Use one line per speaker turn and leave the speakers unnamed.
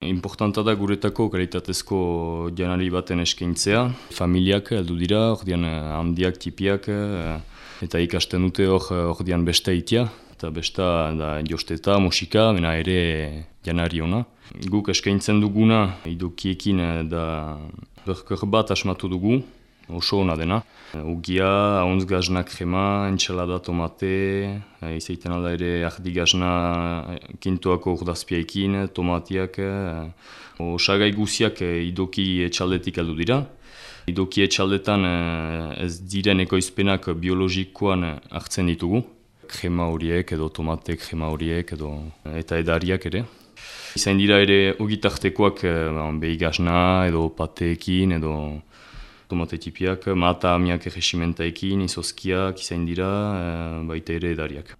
Importanta da guretako kalitatezko janari baten eskaintzea. Familiak heldu dira, ordean handiak, tipiak, eta ikasten dute hor ordean beste itia. Eta besta da josteta, musika, mena ere janari ona. Guk eskaintzen duguna, idokiekin da berker bat asmatu dugu, oso ona dena. Ugia, ahonz gaznak krema, entxalada tomate, izaiten alda ere ahdi gazna kintuako urdazpiaikin, tomatiak. Osagai guziak idoki etxaldetik aldu dira. Idoki etxaldetan ez diren ekoizpenak biologikoan hartzen ditugu. Krema horiek edo tomate krema horiek edo eta edariak ere. Izain dira ere ogitartekoak behi gazna edo pateekin edo tomate tipiak, mata amiak egesimentaekin, izozkiak, izain dira, baita ere edariak.